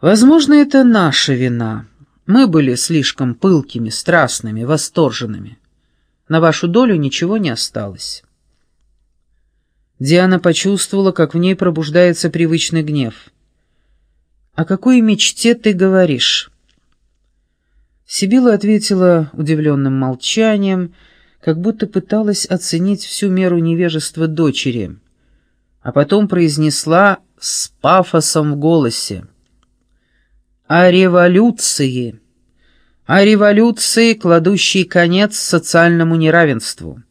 Возможно, это наша вина. Мы были слишком пылкими, страстными, восторженными. На вашу долю ничего не осталось. Диана почувствовала, как в ней пробуждается привычный гнев. «О какой мечте ты говоришь?» Сибила ответила удивленным молчанием, как будто пыталась оценить всю меру невежества дочери, а потом произнесла с пафосом в голосе. «О революции! О революции, кладущей конец социальному неравенству,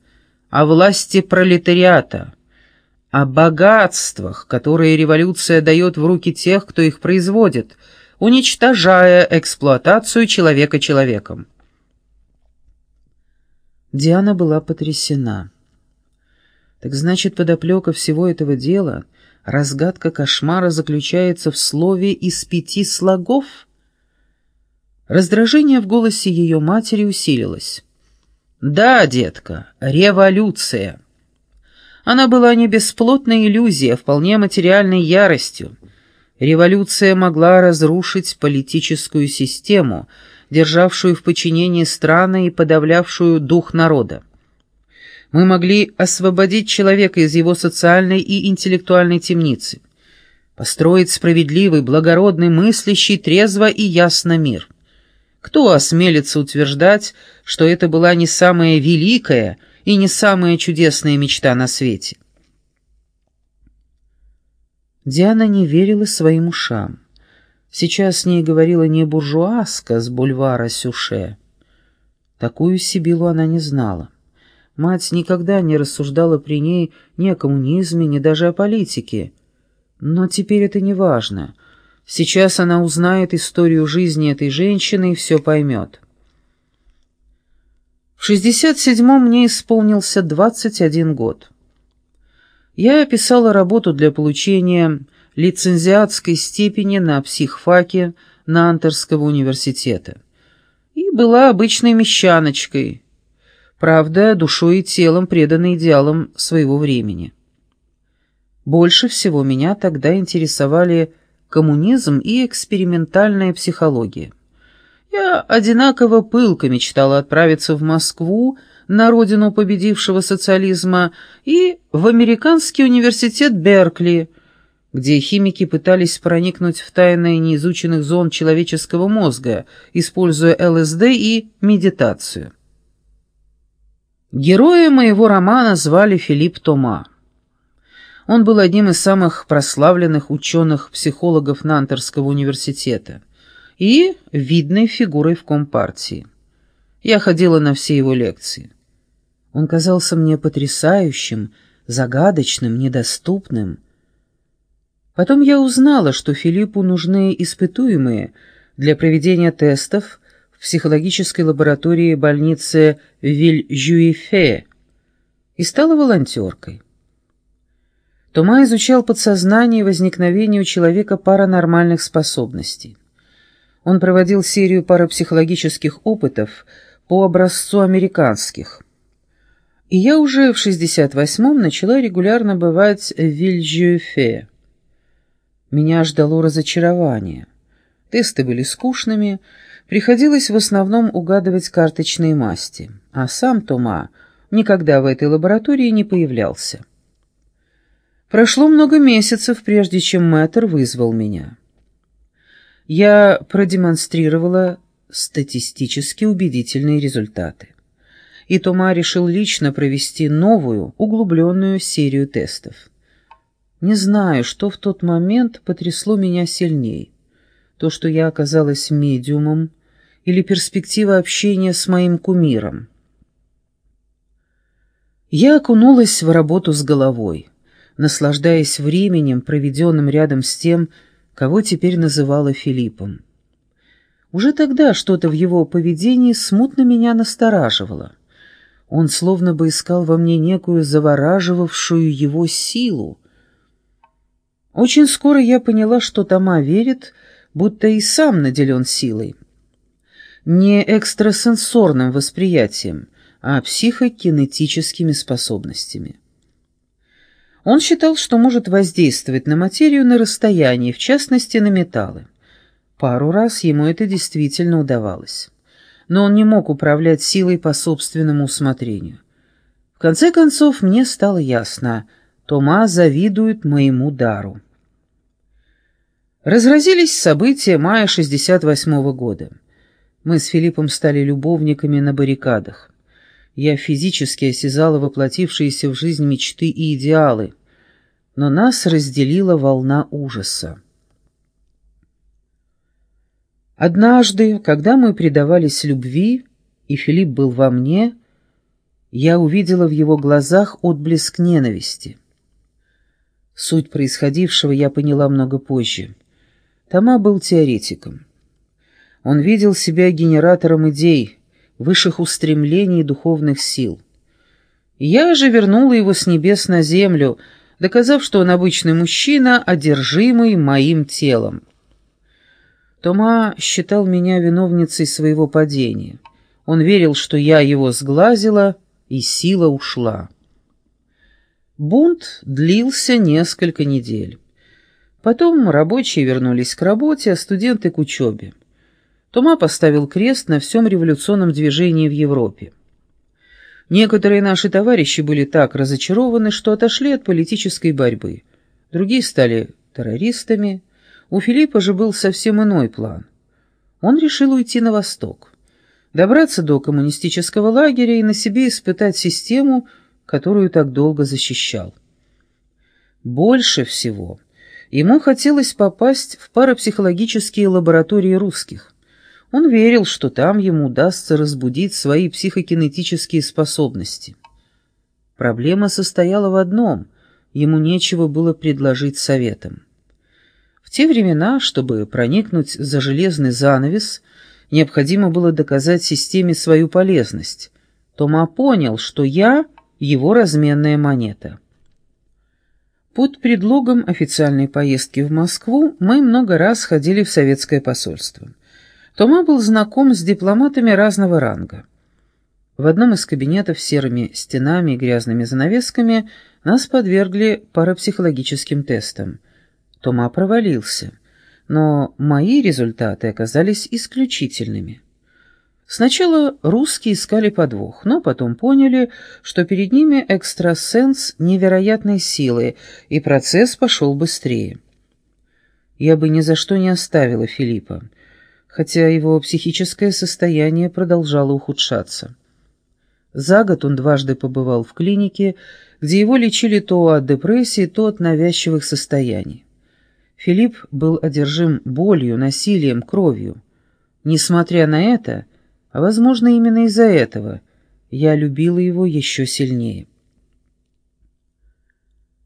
о власти пролетариата, о богатствах, которые революция дает в руки тех, кто их производит — уничтожая эксплуатацию человека человеком. Диана была потрясена. Так значит, подоплека всего этого дела, разгадка кошмара заключается в слове из пяти слогов? Раздражение в голосе ее матери усилилось. «Да, детка, революция». Она была не бесплотной иллюзией, а вполне материальной яростью, Революция могла разрушить политическую систему, державшую в подчинении страны и подавлявшую дух народа. Мы могли освободить человека из его социальной и интеллектуальной темницы, построить справедливый, благородный, мыслящий, трезво и ясно мир. Кто осмелится утверждать, что это была не самая великая и не самая чудесная мечта на свете? Диана не верила своим ушам. Сейчас с ней говорила не буржуазка с бульвара Сюше. Такую Сибилу она не знала. Мать никогда не рассуждала при ней ни о коммунизме, ни даже о политике. Но теперь это не важно. Сейчас она узнает историю жизни этой женщины и все поймет. В 67-м мне исполнился 21 год. Я писала работу для получения лицензиатской степени на психфаке Нантерского университета. И была обычной мещаночкой, правда, душой и телом преданной идеалам своего времени. Больше всего меня тогда интересовали коммунизм и экспериментальная психология. Я одинаково пылко мечтала отправиться в Москву, на родину победившего социализма, и в американский университет Беркли, где химики пытались проникнуть в тайны неизученных зон человеческого мозга, используя ЛСД и медитацию. Героя моего романа звали Филипп Тома. Он был одним из самых прославленных ученых-психологов Нантерского университета и видной фигурой в Компартии. Я ходила на все его лекции. Он казался мне потрясающим, загадочным, недоступным. Потом я узнала, что Филиппу нужны испытуемые для проведения тестов в психологической лаборатории больницы Виль-Жюифе и стала волонтеркой. Тома изучал подсознание и возникновение у человека паранормальных способностей. Он проводил серию парапсихологических опытов по образцу американских – и я уже в 68-м начала регулярно бывать в Вильжюфе. Меня ждало разочарование. Тесты были скучными, приходилось в основном угадывать карточные масти, а сам Тома никогда в этой лаборатории не появлялся. Прошло много месяцев, прежде чем мэтр вызвал меня. Я продемонстрировала статистически убедительные результаты и Тома решил лично провести новую, углубленную серию тестов. Не знаю, что в тот момент потрясло меня сильней. То, что я оказалась медиумом, или перспектива общения с моим кумиром. Я окунулась в работу с головой, наслаждаясь временем, проведенным рядом с тем, кого теперь называла Филиппом. Уже тогда что-то в его поведении смутно меня настораживало. Он словно бы искал во мне некую завораживавшую его силу. Очень скоро я поняла, что Тома верит, будто и сам наделен силой. Не экстрасенсорным восприятием, а психокинетическими способностями. Он считал, что может воздействовать на материю на расстоянии, в частности, на металлы. Пару раз ему это действительно удавалось. Но он не мог управлять силой по собственному усмотрению. В конце концов, мне стало ясно, Тома завидует моему дару. Разразились события мая 68 -го года. Мы с Филиппом стали любовниками на баррикадах. Я физически осязала воплотившиеся в жизнь мечты и идеалы, но нас разделила волна ужаса. Однажды, когда мы предавались любви, и Филипп был во мне, я увидела в его глазах отблеск ненависти. Суть происходившего я поняла много позже — Тома был теоретиком. Он видел себя генератором идей, высших устремлений и духовных сил. Я же вернула его с небес на землю, доказав, что он обычный мужчина, одержимый моим телом. Тома считал меня виновницей своего падения. Он верил, что я его сглазила, и сила ушла. Бунт длился несколько недель. Потом рабочие вернулись к работе, а студенты к учебе. Тома поставил крест на всем революционном движении в Европе. Некоторые наши товарищи были так разочарованы, что отошли от политической борьбы. Другие стали террористами. У Филиппа же был совсем иной план. Он решил уйти на восток, добраться до коммунистического лагеря и на себе испытать систему, которую так долго защищал. Больше всего Ему хотелось попасть в парапсихологические лаборатории русских. Он верил, что там ему удастся разбудить свои психокинетические способности. Проблема состояла в одном – ему нечего было предложить советам. В те времена, чтобы проникнуть за железный занавес, необходимо было доказать системе свою полезность. Тома понял, что я – его разменная монета. Под предлогом официальной поездки в Москву мы много раз ходили в советское посольство. Тома был знаком с дипломатами разного ранга. В одном из кабинетов с серыми стенами и грязными занавесками нас подвергли парапсихологическим тестам. Тома провалился, но мои результаты оказались исключительными. Сначала русские искали подвох, но потом поняли, что перед ними экстрасенс невероятной силы, и процесс пошел быстрее. Я бы ни за что не оставила Филиппа, хотя его психическое состояние продолжало ухудшаться. За год он дважды побывал в клинике, где его лечили то от депрессии, то от навязчивых состояний. Филипп был одержим болью, насилием, кровью. Несмотря на это, а возможно, именно из-за этого я любила его еще сильнее.